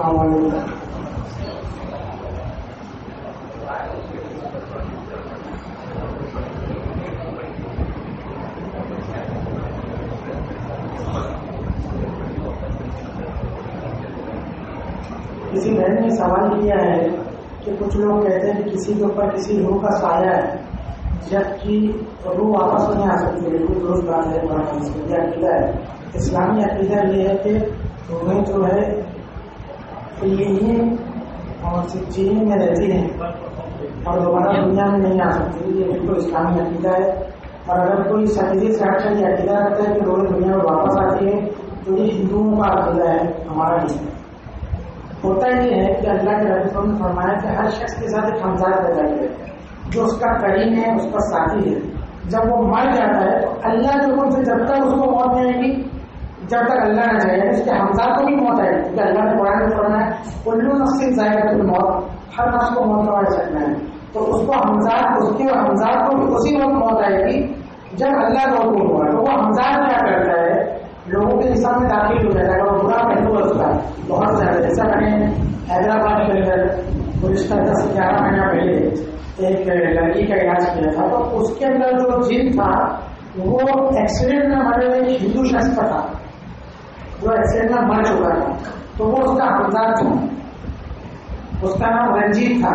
السلام علیکم۔ کسی بہن نے سوال کیا ہے کہ کچھ لوگ کہتے ہیں کہ کسی کے اوپر کسی روح کا سایہ ہے، جبکہ روح واپس نہیں آ سکتی بالکل درست بات ہے عقیدہ ہے۔ اسلامی عقیدہ یہ ہے کہ روحیں جو ہے یہ اور چین میں رہتی ہیں اور دوبارہ دنیا میں نہیں آ سکتی، یہ بالکل اسلامی عقیدہ ہے۔ اور اگر کوئی سنجید سے ہٹ کر یہ عقیدہ رکھتا ہے کہ روحیں دنیا میں واپس آتی ہے تو یہ ہندوؤں کا عقیدہ ہے، ہمارا نہیں۔ ہوتا یہ ہے کہ اللہ کے ربیع نے فرمایا کہ ہر شخص کے ساتھ ایک ہمزاد پیدا کرے۔ جو اس کا کریم ہے، اس کا ساتھی ہے۔ جب وہ مر جاتا ہے، تو اللہ کے حکم سے جب تک اس کو موت نہیں آئے گی جب تک اللہ نہ چاہے اس کے ہمزاد کو بھی موت آئے گی کیونکہ اللہ نے قرآن میں فرمایا ہے الو نفسی ظاہر تو موت ہر نفس کو موت کا سکنا ہے تو اس کو ہمزاد اس کے ہمزاد کو بھی اسی وقت موت آئے گی جب اللہ کا حکم ہوا تو وہ ہمزاد کیا کرتا ہے لوگوں کے نظام میں داخل ہو جاتا ہے وہ برا پہلو ہے بہت زیادہ جیسا میں نے حیدرآباد کے اندر گزشتہ دس گیارہ مہینہ پہلے ایک لڑکی کا علاج کیا تھا تو اس کے اندر جو جن تھا وہ ایکسیڈنٹ میں مرے ہوئے ہندو شخص کا تھا جو ایکسیڈنٹ میں مر چکا تھا تو وہ اس کا ہمزاد تھا۔ اس کا نام رنجیت تھا۔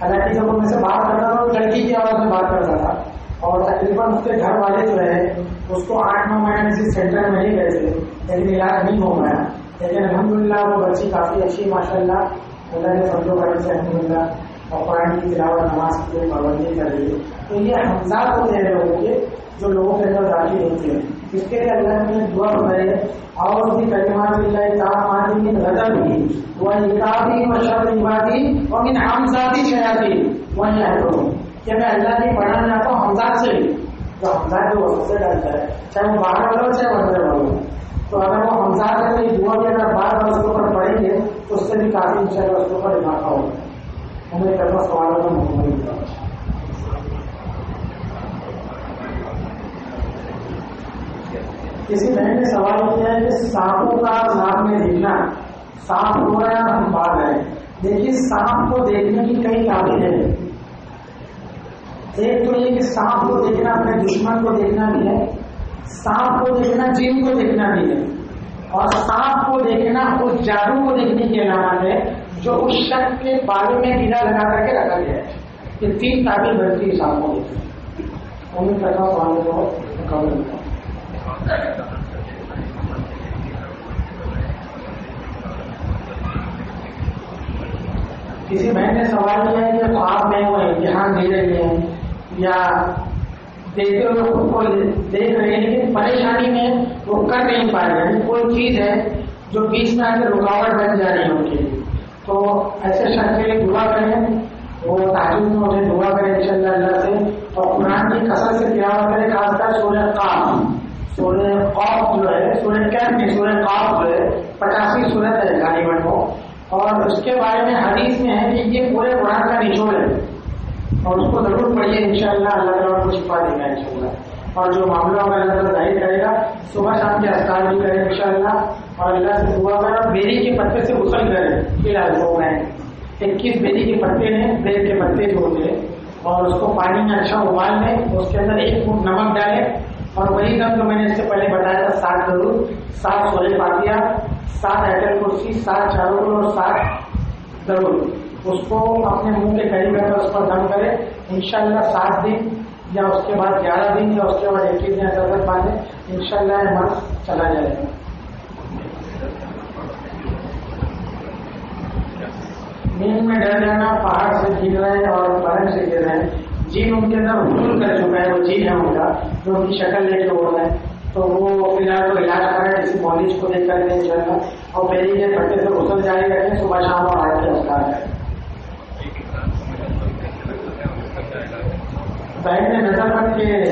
حالانکہ جب وہ میں سے بات کرتا تھا، وہ لڑکی کی آواز میں بات کرتا تھا۔ اور تقریباً اس کے گھر والے جو ہے اس کو آٹھ نو مہینے کسی سینٹر میں نہیں گئے تھے۔ لیکن علاج نہیں ہو گیا لیکن الحمد للہ وہ بچی کافی اچھی ماشاء اللہ اللہ کے فضل و کرم سے الحمد للہ اور قرآن کی تلاوت، نماز کی پابندی کر رہی ہے۔ تو یہ حمزات ہوتے ہیں لوگوں کے جو لوگوں کے اندر داخل ہوتے ہیں۔ اس کے لیے اللہ نے دعا بنائے اور بھی کلمات اللہ تعالی من غضب بھی وہ نکابی و شر عبادی اور من حمزاتی شیاتی وہی ہے کہ میں اللہ کی پڑھانا چاہتا ہوں حمزات سے۔ بھی تو حمزات جو وقت سے ڈالتا ہے۔ چاہے وہ باہر والا ہو، چاہے اندر والا ہو۔ تو اگر وہ حمزات ہے کوئی دعا بھی اگر بار بار اس کے اوپر پڑھیں گے، تو اس سے بھی کافی ان شاء اللہ اس کے اوپر اضافہ ہوگا۔ ہمیں کرنا سوالوں کا موقع ملتا کسی بہن نے سوال کیا ہے کہ سانپوں کا نام میں دیکھنا سانپ ہو رہا ہے، ہم بات رہے دیکھیے، سانپ کو دیکھنے کی کئی تعبیر ہے ایک تو یہ کہ سانپ کو دیکھنا، اپنے دشمن کو دیکھنا بھی ہے۔ سانپ کو دیکھنا، جن کو دیکھنا بھی ہے۔ اور سانپ کو دیکھنا، اس جادو کو دیکھنے کی علامت ہے، جو اس شخص کے بالوں میں گرا لگا کر کے رکھا گیا ہے یہ تین تعبیر بنتی ہے سانپ کو دیکھنا امید کرتا ہوں، سوال کو مکمل کسی بہن نے سوال کیا ہے کہ خواب میں وہ امتحان دے رہی ہے یا دیکھتے ہوئے خود کو دیکھ رہے ہیں، لیکن پریشانی میں وہ کر نہیں پا رہے ہیں یعنی کوئی چیز ہے جو بیچ میں آ کے رکاوٹ بن جا رہی ہے ان کے لیے۔ تو ایسے شخص کے لیے دعا کریں، وہ تعلیم میں انہیں دعا کریں ان شاء اللہ اللہ سے۔ اور قرآن کی کثر سے تلاوت کریں خاص کر سورہ قاف۔ سورہ قاف جو ہے، سورہ کیف میں سورہ قاف جو ہے، پچاسی صورت ہے، غالباً کو اور اس کے بارے میں حدیث میں ہے کہ یہ پورے قرآن کا نچوڑ ہے اور اس کو ضرور پڑھیے ان شاء اللہ اللہ تعالیٰ کو چھپا دے گا ان شاء اللہ اور جو معاملہ ہوگا، اللہ تعالیٰ ظاہر کرے گا۔ صبح شام کے اسکار بھی کرے ان شاء اللہ اور اللہ سے دعا کرے اور بیری کے پتے سے غسل کرے۔ فی الحال ہو گئے اکیس بیری کے پتے ہیں بیل کے پتے جو ہوتے ہیں۔ اور اس کو پانی میں اچھا ابال لیں اس کے اندر ایک فٹ نمک ڈالیں اور وہی دم جو میں نے اس سے پہلے بتایا تھا، سات ضرور، سات سولے پاتیا سات ایٹل کرسی، سات چاروں اور سات ضرور۔ اس کو اپنے منہ کے قریب رکھ کر اس پر دم کرے۔ انشاءاللہ سات دن یا اس کے بعد گیارہ دن یا اس کے بعد اکیس دن ضرورت باندھے ان شاء اللہ مرض چلا جائے گا۔ نیند میں ڈر جانا، پہاڑ سے گر رہے ہیں اور پہاڑ سے گر رہے۔ ہیں جین ان کے اندر حصول کر چکا ہے، وہ جین ہے ان کا جو ان کی شکل لے کے ہو رہا ہے۔ تو وہ فی الحال تو علاج کر رہے ہیں، کسی مالج کو دیکھ کر ان شاء اللہ اور پہلی کے پٹے سے غسل جاری رکھیں، صبح شام اور آج کے اسکار کریں بہن نے نظر کے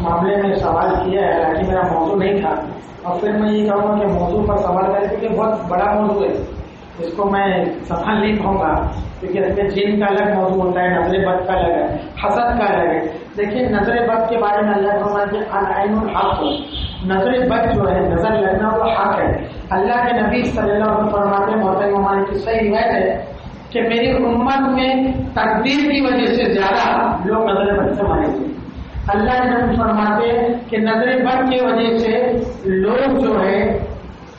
معاملے میں سوال کیا ہے، حالانکہ میرا موضوع نہیں تھا۔ اور پھر میں یہ کہوں گا کہ موضوع پر سوال کریں کیونکہ بہت بڑا موضوع ہے۔ اس کو میں سفا نہیں کہوں گا، کیونکہ اس میں جن کا الگ موضوع ہوتا ہے، نظر بد کا الگ ہے، حسد کا الگ ہے۔ دیکھیے، نظر بد کے بارے میں اللہ کو الحق. نظر بد جو ہے، نظر لگنا وہ حق ہے۔ اللہ کے نبی صلی اللہ علیہ وسلم فرماتے ہیں، محترم ہماری کی صحیح روایت ہے۔ کہ میری امت میں تقدیر کی وجہ سے زیادہ لوگ نظر بد سے مارے گے اللہ کے فرماتے ہیں کہ نظر بد کی وجہ سے لوگ جو ہے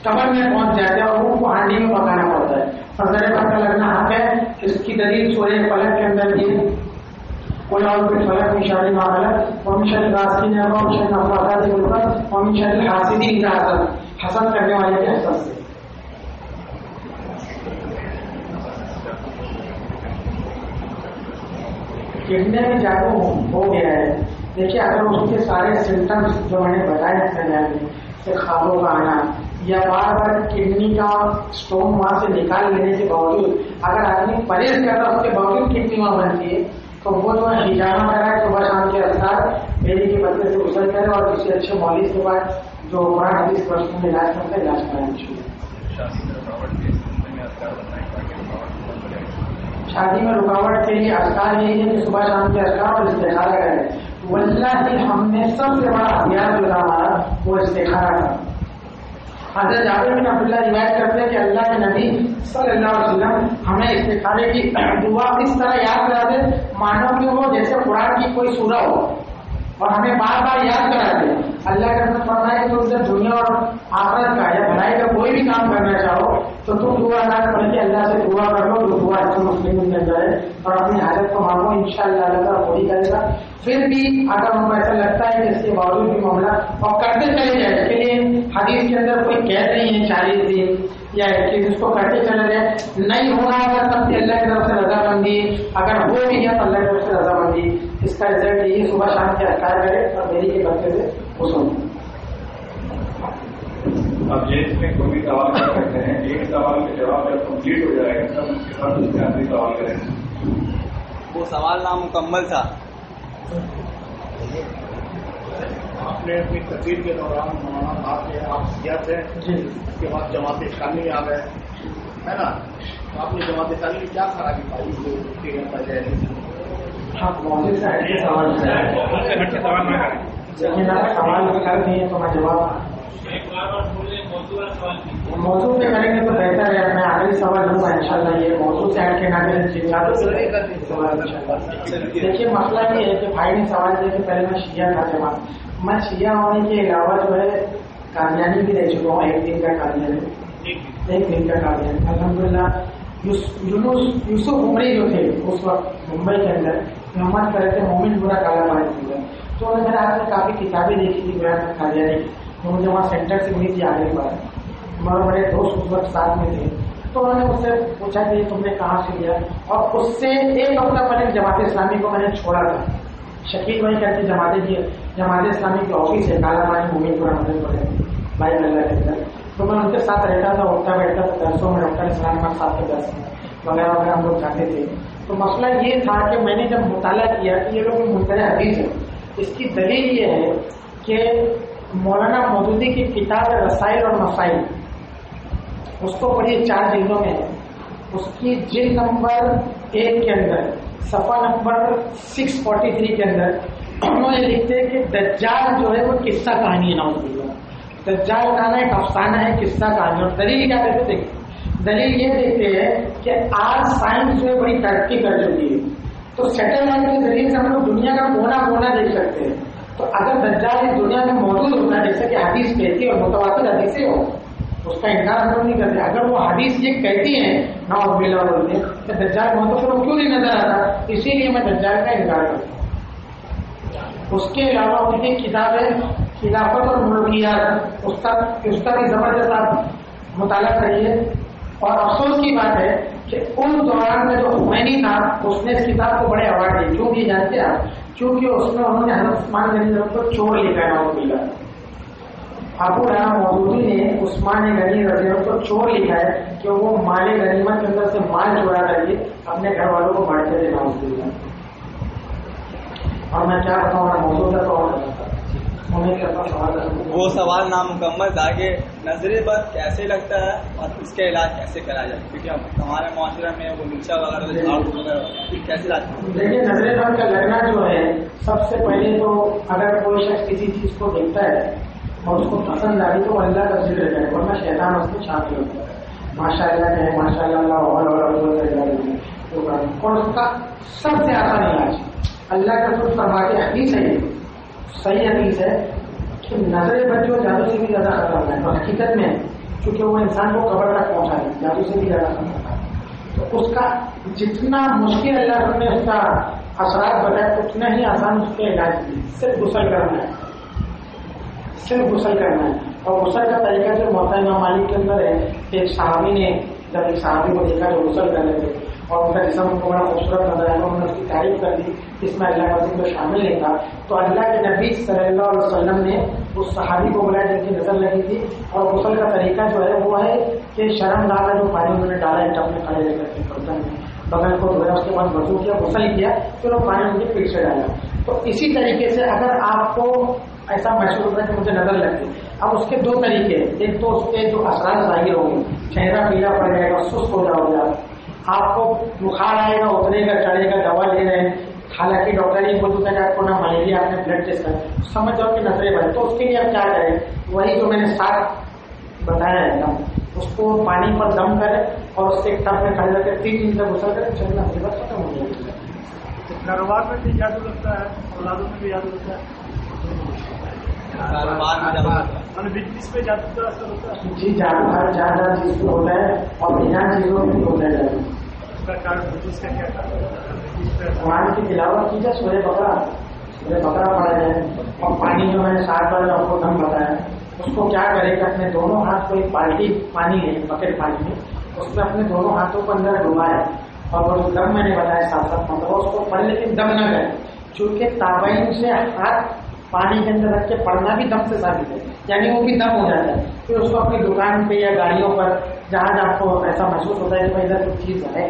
قبر میں پہنچ جاتے ہیں اور ان کو ہانڈی میں پکانا پڑتا ہے۔ نظر بد کا لگنا حق ہے اس کی دلیل سورہ پلک کے اندر یہ کوئی اور کوئی فلک میں شادی نہ غلط اور مشن راستی نے اور حسد حسد کرنے والے کے حسد سے۔ کتنے میں جاگو ہو گیا ہے۔ دیکھیے، اگر اس کے سارے سمٹمس جو میں نے بتائے ہیں جی، خوابوں کا آنا، یا بار بار کڈنی کا اسٹون وہاں سے نکال لینے کے باوجود اگر آدمی پرہیز کرتا اس کے باوجود کڈنی وہاں بنتی ہے، تو وہ جو ہے ہجامہ کرا ہے، صبح شام کے اثر میری کے بدلے سے غسل کرے اور کسی اچھے مالج کے بعد جو قرآن حدیث پرسن میں علاج کرتا ہے علاج کرانا چاہیے شادی میں رکاوٹ کے لیے اذکار یہی ہے کہ صبح شام کے اذکار اور استخارہ کریں واللہ ہم نے سب سے بڑا ہتھیار جو تھا ہمارا، وہ استخارہ تھا۔ حضرت جابر بن عبداللہ روایت کرتے ہیں کہ اللہ کے نبی صلی اللہ علیہ وسلم ہمیں استخارے کی دعا اس طرح یاد کرا دے مانو کہ وہ جیسے قرآن کی کوئی سورہ ہو۔ اور ہمیں بار بار یاد کرا دے اللہ کا مطلب فرما ہے کہ تم دنیا اور آخرت کا یا بھلائی کا کوئی بھی کام کرنا چاہو، تو تم دعا نہ کر کے اللہ سے دعا کر لو، جو دعا اچھے مسلم مل جائے اور اپنی حالت کو مانگو ان شاء اللہ اللہ تعالیٰ پوری کرے گا۔ پھر بھی اگر ہم ایسا لگتا ہے کہ اس کے باوجود بھی معاملہ، اور کرتے چلے جائے اس کے لیے حدیث کے اندر کوئی قید نہیں ہے، چالیس دن۔ یا اکیس اس کو کرتے چلے جائے نہیں ہونا اگر تب بھی اللہ کی طرف سے رضامندی اگر ہو بھی ہے تو اللہ کی طرف سے رضامندی اس کا رزلٹ یہی صبح شام کے اختیار کرے اور میری کے بچے سے خوش ہوں۔ اب یہ اس میں کوئی بھی سوال کر سکتے ہیں۔ ایک سوال کا جواب جب کمپلیٹ ہو جائے گا تب اس کے بعد اس کے آخری سوال کریں۔ گے وہ سوال نامکمل تھا۔ آپ نے اپنی تقریر کے دوران مولانا کہا کہ آپ کیا تھے؟ جی۔ اس کے بعد جماعت اسلامی آ گئے۔ ہے نا؟ تو آپ نے جماعت اسلامی کیا خرابی پائی جو ہاں سے سوال کر دیے تو میں جواب موضوع پہ کریں گے تو بہتر ہے میں آخری سوال لوں گا ان شاء اللہ یہ موضوع سے ہٹ کے نہ کریں دیکھیے مسئلہ یہ ہے کہ بھائی نے سوال کیا کہ پہلے میں شیعہ تھا جماعت۔ میں شیعہ ہونے کے علاوہ جو ہے قادیانی بھی رہ چکا ہوں ایک دن کا قادیانی ایک دن کا قادیانی الحمد للہ یوسف عمری جو تھے اس وقت ممبئی کے اندر محمد کرے تھے مومن برا کالا پانی تو انہوں نے میرے ہاتھ میں کافی کتابیں دیکھی تھی بیان قادیانی تو مجھے وہاں سینٹر سے ملی تھی آگے بات ہمارے بڑے دوست اس وقت ساتھ میں تھے تو انہوں نے مجھ سے پوچھا کہ تم نے کہاں سے لیا اور اس سے ایک ہفتہ پہلے جماعت اسلامی کو میں نے چھوڑا تھا شکیل بھائی کہتے جماعت کی جماعت اسلامی کی آفس ہے، کالا پانی مومن پورا مدد پڑے بھائی، اللہ کے اندر تو میں ان کے ساتھ رہتا تھا اٹھتا بیٹھتا تھا، درسوں میں ڈاکٹر اسلام خان صاحب کے درس میں۔ وغیرہ وغیرہ ہم لوگ جاتے تھے۔ تو مسئلہ یہ تھا کہ میں نے جب مطالعہ کیا کہ یہ لوگ منتر حدیث ہے اس کی دلیل یہ ہے کہ مولانا مودودی کی کتاب رسائل اور مسائل، اس کو پڑھیے چار جلدوں میں۔ ہے اس کی جلد نمبر ایک کے اندر۔ صفحہ نمبر سکس فورٹی تھری کے اندر انہوں نے لکھتے ہیں کہ دجال جو ہے وہ قصہ کہانی ہے۔ دجال کہنا ایک افسانہ ہے، قصہ کہانی، اور دلیل کیا کہتے تھے دلیل یہ دیکھتے ہیں کہ آج سائنس جو ہے بڑی ترقی کر چکی ہے۔ تو سیٹلائٹ کے ذریعے سے ہم لوگ دنیا کا کونا کونا دیکھ سکتے ہیں۔ تو اگر دجال اس دنیا میں موجود ہوتا ہے جیسے کہ حدیث کہتی ہے اور متواتر حدیثیں ہو اس کا انکار ہم نہیں کرتے۔ اگر وہ حدیث یہ کہتی ہیں نہ بلا بولتے کہ دجال موجود مطلب پھر وہ کیوں نہیں نظر آتا؟ اسی لیے میں دجال کا انکار کرتا ہوں۔ اس کے علاوہ ان کی کتاب ہے، خلافت اور ملکیات۔ اس کا اس کا بھی زبردست آپ مطالعہ کریے۔ اور افسوس کی بات ہے کہ ان دوران میں جو خمینی تھا، اس نے اس کتاب کو بڑے اوارڈ دیے۔ کیوں بھی جانتے آپ؟ کیونکہ اس میں انہوں نے حضرت عثمان غنی کو چور لکھا ہے نوز ملا۔ ابو رحم مودودی نے عثمان غنی رضی اللہ کو چور لکھا ہے کہ وہ مال غنیمت کے اندر سے مال چورا کر کے اپنے گھر والوں کو بانٹتے تھے ملا اور میں کیا بتاؤں موضوع کا اور وہ سوال نامکمل تھا کہ نظر بد کیسے لگتا ہے اور اس کا علاج کیسے کرا جائے کیونکہ ہمارے معاشرے میں وہ نیچا وغیرہ جھاڑ وغیرہ کیسے علاج دیکھیے نظر بد کا لگنا جو ہے سب سے پہلے تو اگر کوئی شخص کسی چیز کو دیکھتا ہے اور اس کو پسند آئی تو اللہ کا ذکر کرے ورنہ شیطان اس میں شامل ہوتا ہے ماشاء اللہ کہے ماشاء اللہ اللہ اور اس کا سب سے آسان علاج اللہ کا خود فرما کے حدیث ہے صحیح حدیث ہے کہ نظر بچوں جادو سے بھی زیادہ خطرہ ہے حقیقت میں چونکہ وہ انسان کو قبر تک پہنچا ہے جادو سے بھی زیادہ خطرہ ہے تو اس کا جتنا مشکل اللہ نے اس کا اثرات بتایا اتنا ہی آسان اس کے علاج صرف غسل کرنا ہے صرف غسل کرنا ہے۔ اور غسل کا طریقہ جو مطلب محتاط مالک کے اندر ہے، ایک صحابی نے جب ایک صحابی کو دیکھا جو غسل کر رہے تھے اور ان کا جسم کو بڑا خوبصورت نظر آیا، انہوں نے اس کی تعریف کر دی اس میں اللہ کا ذکر شامل نہیں تھا۔ تو اللہ کے نبی صلی اللہ علیہ وسلم نے اس صحابی کو بلایا جن کی نظر لگی تھی، اور غسل کا طریقہ جو ہے وہ ہے کہ شرم ڈالا جو پانی انہوں نے ڈالا ہے ٹپ میں کھڑے رہ کر کے برتن میں۔ بغل کو دھویا اس کے بعد وضو کیا، غسل کیا، پھر وہ پانی ان کے پیٹ سے ڈالا۔ تو اسی طریقے سے اگر آپ کو ایسا محسوس ہوتا ہے کہ مجھے نظر لگتی اب اس کے دو طریقے ایک تو اس کے جو اثرات ظاہر ہوں گے، چہرہ پیلا پڑ جائے گا، سست ہو جاؤ گا۔ آپ کو بخار آئے گا، اترے گا، چڑھے گا، دوا لے رہے ہیں۔ حالانکہ ڈاکٹر یہ بول کہ آپ کو نہ ملیریا، آپ نے بلڈ ٹیسٹ کر سمجھ جاؤ کہ نظریں بڑھے تو اس کے لیے آپ کیا کریں؟ وہی جو میں نے ساتھ بتایا ہے دم اس کو پانی پر دم کرے اور اس سے ایک ٹپ میں کھڑے رکھے تین دن تک غسل کرے چلنا بس ختم ہو جائے کاروبار میں بھی جادو لگتا ہے اولادوں میں بھی جادو لگتا ہے۔ پہ ہے۔ جی ہر جہاں چیز پہ ہوتا ہے اور بنا چیزوں میں ہوتا ہے قرآن کی تلاوت کی جائے سورہ بکرا سورہ بکرا پڑھا جائے اور پانی جو میں نے سات بار آپ کو دم بتایا اس کو کیا کرے کہ اپنے دونوں ہاتھ کو ایک بالٹی پانی ہے بکٹ پانی میں اس میں اپنے دونوں ہاتھوں کو اندر ڈبایا اور وہ دم میں نے بتایا ساتھ ساتھ اس کو پڑھ لیکن دم نہ گئے چونکہ تابعین سے ہاتھ پانی کے اندر رکھ کے پڑھنا بھی دم سے ثابت ہے۔ یعنی وہ بھی دم ہو جاتا ہے۔ پھر اس کو اپنی دکان پہ یا گاڑیوں پر جہاں جہاں آپ کو ایسا محسوس ہوتا ہے کہ بھائی ادھر کچھ چیز ہے،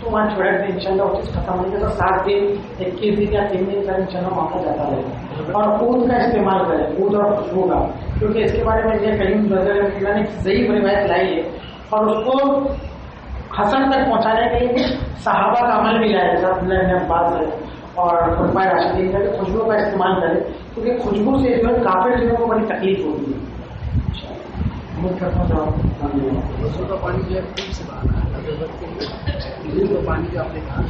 تو وہاں چھوڑ دیں ان شاء اللہ وہ چیز ختم ہوگی تو سات دن اکیس دن یا تین دن کا ان شاء اللہ موقع جاتا رہے گا۔ اور اونٹ کا استعمال کریں، اونٹ اور خوشبو کا۔ کیونکہ اس کے بارے میں یہ کہیں نے صحیح روایت لائی ہے۔ اور اس کو حسن تک پہنچانے کے لیے صحابہ کا عمل بھی لایا جیسا اللہ نے بات ہے اور خطبہ راشدین کا خوشبو کا استعمال کرے کیونکہ خوشبو سے جو ہے کافی چیزوں کو بڑی تکلیف ہوتی ہے۔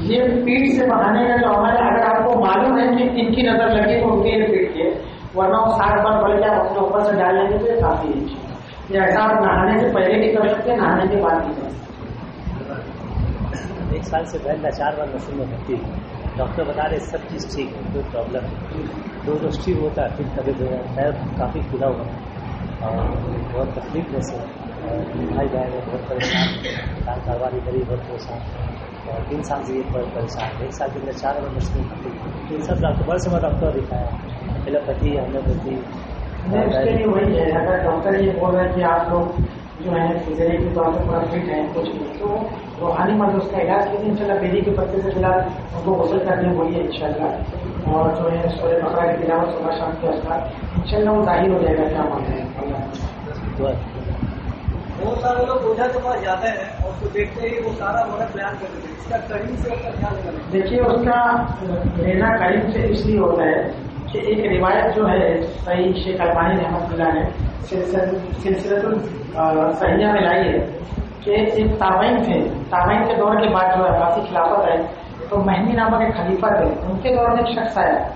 یہ پیٹ سے بڑھانے کا جو ہے اگر آپ کو معلوم ہے کہ ان کی نظر لگے تو ان کے لیے پیٹ کے ورنہ وہ سات بار بڑھ کے آپ اپنے اوپر سے ڈال لیں گے تو یہ کافی ہے۔ یہ ایسا آپ نہانے سے پہلے بھی کر سکتے ہیں نہانے کے بعد بھی کر سکتے ایک سال سے پہلے چار بار نسل میں بھرتی ڈاکٹر بتا رہے سب چیز ٹھیک ہے، کوئی پرابلم دو دوست ٹھیک ہوتا ہے، پھر کبھی پیر کافی کھلا ہوا اور بہت تکلیف جیسے بھائی بہن ہے بہت پریشان کار کاروبار ادھر بہت پریشان اور تین سال سے یہ بہت پریشان ایک سال کے اندر چار بار مشکل بھرتی ان سب ڈاکٹر بڑے سے میں ڈاکٹر دکھایا ایلوپیتھی ہومیوپیتھی اگر ڈاکٹر یہ بول رہے ہیں کہ آپ لوگ جو ہے فزیری کے طور پہ پورا فٹ ہے کچھ نہیں تو روحانی مرد اس کا علاج کیجیے ان شاء اللہ بیری کے پتے سے فی الحال ان کو غسل کرنے بولیے ان شاء اللہ اور جو ہے سورے بکرا کی تلاوت صبح شام کے اثر ان شاء اللہ وہ ظاہر ہو جائے گا کیا ہیں اللہ بہت سارے لوگ اوجھا کے پاس جاتے ہیں اور اس کو دیکھتے ہی وہ سارا مرض بیان کر دیتے ہیں۔ اس کا کریم سے اس کا خیال دیکھیے اس کا لینا کریم سے اس لیے ہوتا ہے کہ ایک روایت جو ہے صحیح شیخ البانی رحمت اللہ نے سلسلت الصحیح میں لائی ہے کہ ایک تابعین تھے۔ تابعین کے دور کے بعد جو ہے خلافت ہے تو مہنگی نامک ایک خلیفہ تھے۔ ان کے دور میں ایک شخص آیا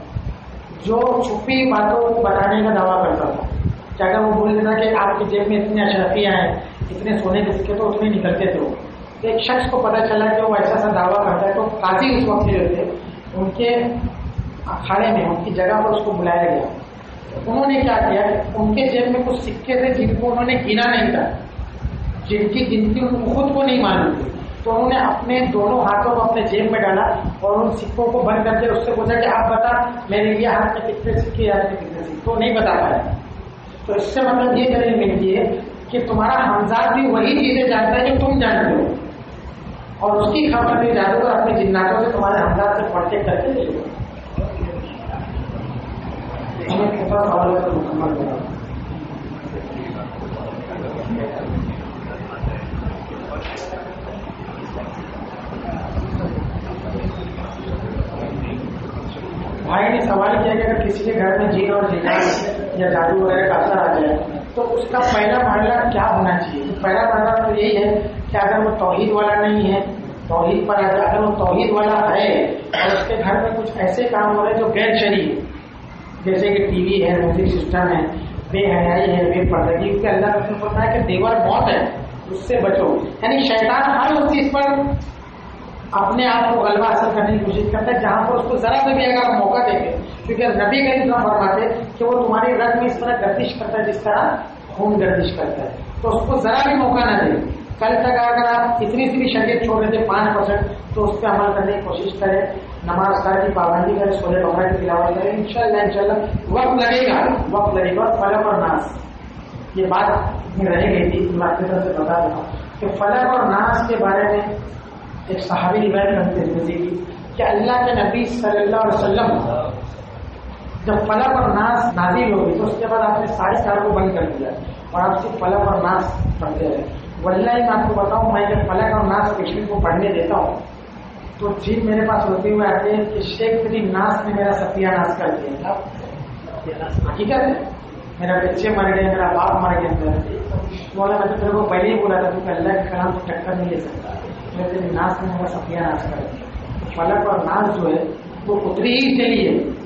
جو چھپی باتوں کو بتانے کا دعویٰ کرتا تھا۔ کہ اگر وہ بول دیتا کہ آپ کی جیب میں اتنی اشرفیاں ہیں، اتنے سونے کے تو اتنے نکلتے تھے۔ وہ ایک شخص کو پتا چلا کہ وہ ایسا سا دعویٰ کرتا ہے، تو قاضی اس وقت جو تھے، ان کے اکھاڑے میں، ان کی جگہ پر اس کو بلایا گیا۔ انہوں نے کیا کیا؟ ان کے جیب میں کچھ سکے تھے جن کو انہوں نے گنا نہیں تھا۔ جن کی گنتی ان کو خود کو نہیں معلوم تھی۔ تو انہوں نے اپنے دونوں ہاتھوں کو اپنے جیب میں ڈالا اور ان سکوں کو بند کر کے اس سے پوچھا کہ آپ بتا، میرے لیے ہاتھ میں کتنے سکے ہاتھ میں کتنے سکے؟ تو نہیں بتا پایا۔ تو اس سے مطلب یہ دلیل ملتی ہے کہ تمہارا ہمزاد بھی وہی چیزیں جانتا ہے جو تم جانتے ہو۔ اور اس کی خبر بھی جادو اپنے جناتوں سے تمہارے ہمزاد سے پڑھ کے کر کے لے لو بھائی نے سوال کیا کہ اگر کسی کے گھر میں جین اور جنات یا جادو وغیرہ کا اثر آ جائے، تو اس کا پہلا مرحلہ کیا ہونا چاہیے؟ پہلا مرحلہ تو یہی ہے کہ اگر وہ توحید والا نہیں ہے، توحید پر اگر وہ توحید والا ہے اور اس کے گھر میں کچھ ایسے کام ہو رہے ہیں جو غیر شریع جیسے کہ ٹی وی ہے میوزک سسٹم ہے، بے حیائی ہے، بے پردگی کیونکہ اللہ کا پتا ہے کہ دیور موت ہے، اس سے بچو۔ یعنی شیطان ہر اس چیز پر اپنے آپ کو غلبہ حاصل کرنے کی کوشش کرتا ہے، جہاں پر اس کو ذرا سے بھی اگر موقع دے گے کیونکہ نبی کا اتنا فرماتے کہ وہ تمہاری رگ میں اس طرح گردش کرتا ہے، جس طرح خون گردش کرتا ہے۔ تو اس کو ذرا بھی موقع نہ دے۔ کل تک اگر آپ اتنی سی بھی شریعت چھوڑ دیتے، پانچ پرسینٹ تو اس پہ عمل کرنے کی کوشش کریں نماز کر کی پابندی کرے سولہ بغیر کی تلاوت کرے ان شاء اللہ ان شاء اللہ وقت لگے گا۔ وقت لگے گا۔ فلک اور ناس۔ یہ بات رہ گئی تھی میں آپ کی طرف سے بتا دوں۔ کہ فلک اور ناس کے بارے میں ایک صحابی روایت کرتے تھے کی کہ اللہ کے نبی صلی اللہ علیہ وسلم جب فلک اور ناس نازل ہوگی تو اس کے بعد آپ نے ساری کار کو بند کر دیا اور آپ صرف فلک اور ناس پڑھتے رہے۔ ولہ میں آپ کو بتاؤں، میں جب فلک اور ناس کشمیر کو پڑھنے دیتا ہوں تو جن میرے پاس ہوتے ہوئے آتے ہیں کہ شیخ بنی ناس نے میرا ستیہ ناس کر دیا تھا۔ حقیقت ہے میرا بچے مر گئے، میرا باپ مر گیا۔ بولا میں تو تیرے کو پہلے ہی بولا تھا کہ اللہ کے کلام سے ٹکر نہیں لے سکتا۔ میرے تیری ناس نے میرا ستیہ ناس کر دیا۔ فلک اور ناس جو ہے وہ اتری ہی چلی ہے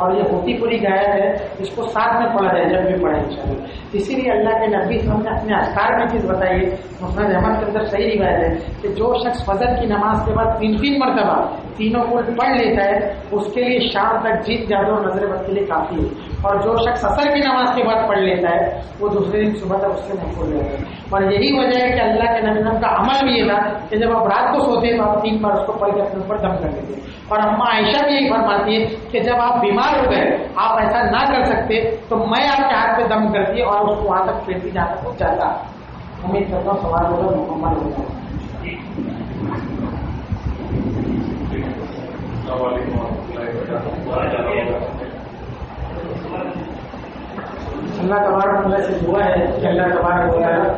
اور یہ ہوتی پوری گایا ہے، اس کو ساتھ میں پڑھا جائے، جب بھی پڑھے ان شاء اللہ۔ اسی لیے اللہ کے نبی ہم نے اپنے اذکار میں چیز بتائیے محمد احمد کے اندر صحیح روایت ہے کہ جو شخص فضر کی نماز کے بعد تین تین مرتبہ تینوں کو پڑھ لیتا ہے، اس کے لیے شام تک جیت جادو اور نظر بد کے لیے کافی ہے۔ اور جو شخص اثر کی نماز کے بعد پڑھ لیتا ہے، وہ دوسرے دن صبح تک اس سے محفوظ رہتا ہے اور یہی وجہ ہے کہ اللہ کے نبی کا عمل بھی یہ تھا کہ جب آپ رات کو سوتے تو آپ تین بار اس کو پڑھ کے اپنے اوپر دم کر دیتے اور اما عائشہ بھی یہی فرماتی ہے کہ جب آپ بیمار ہو گئے، آپ ایسا نہ کر سکتے، تو میں آپ کے ہاتھ پہ دم کرتی اور اس کو وہاں تک پھیرتی جہاں تک وہ جاتا۔ امید کرتا ہوں سوال ہوگا مکمل ہو جائے السلام علیکم و رحمۃ اللہ وبرکاتہ۔ اللہ تبارک اللہ سے دعا ہے کہ اللہ تبارک وغیرہ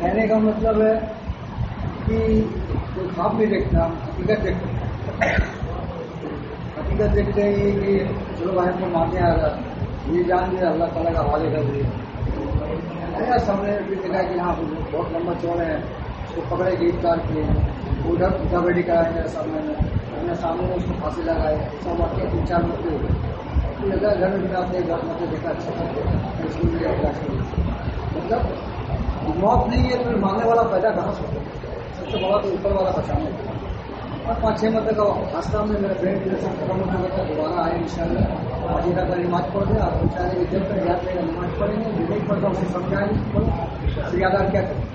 کہنے کا مطلب ہے کہ کوئی خواب نہیں دیکھتا، حقیقت دیکھتا۔ حقیقت دیکھتے ہیں کہ چلو بھائی کو مانتے آ رہا یہ جان دیا، اللہ تعالیٰ کا حوالے کر دیے ایسا سامنے بھی دیکھا کہ ہاں بہت لمبا چوڑ ہے، اس کو پکڑے گرفتار کیے ادھر ادھر بیٹی کرائے میرے سامنے میں۔ ہم نے سامنے میں اس کو پھانسی لگائے سب واقعہ تین چار مت ہوئے اچھا مطلب موت نہیں ہے تو ماننے والا پیدا کہاں سے سب سے بڑا تو اوپر والا بچانا اور پانچ چھ مدد راستہ میں میرا فرینڈ میرے ختم ہونے لگا دوبارہ آئے ان شاء اللہ آج کا نماز پڑھ دیا آپ چاہ رہے جب تک یاد رہے گا نماز پڑھیں گے، جو نہیں پڑھتا، اسے سمجھائیں گے پھر یاد کیا کریں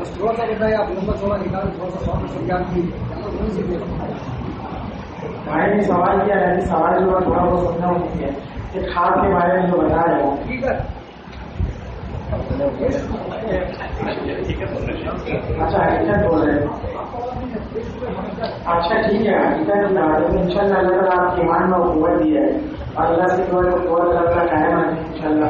بس تھوڑا سا بتائیے آپ نمبر تھوڑا نکال تھوڑا سا سوال سمجھان کی بھائی نے سوال کیا ہے سوال جو ہے تھوڑا بہت سمجھنا ہوتی ہے کہ کھاد کے بارے میں جو بتا رہے ہو ٹھیک ہے۔ اچھا حقیقت بول رہے ہیں۔ اچھا ٹھیک ہے حقیقت بتا رہے ہیں۔ ان شاء اللہ اللہ تعالیٰ آپ کے ایمان میں قوت دی ہے۔ اور اللہ سے دعا کو قوت اللہ تعالیٰ قائم رکھے ان شاء اللہ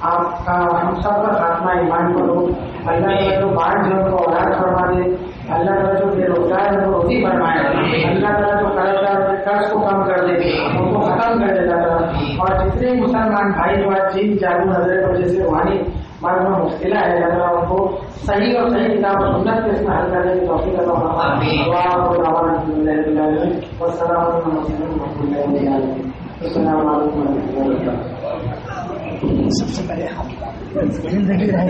آپ کا ہم سب کا خاتمہ ایمان کو دو اللہ تعالیٰ جو بانٹ جو کو اولاد فرما دے۔ اللہ تعالیٰ جو بے روزگار ہے وہ روزی فرمائے۔ اللہ تعالیٰ جو قرض قرض کو کم کر دے ان کو ختم کر دے اللہ اور جتنے مسلمان بھائی جو آج چین جادو نظر پر جیسے روحانی بعد میں مشکل ہے تعالیٰ ان کو صحیح اور صحیح کتاب و سنت کے اس میں حل کرنے کی توفیق عطا السلام علیکم ورحمۃ اللہ وبرکاتہ۔ سب سے پہلے ہم زندگی رہے ہے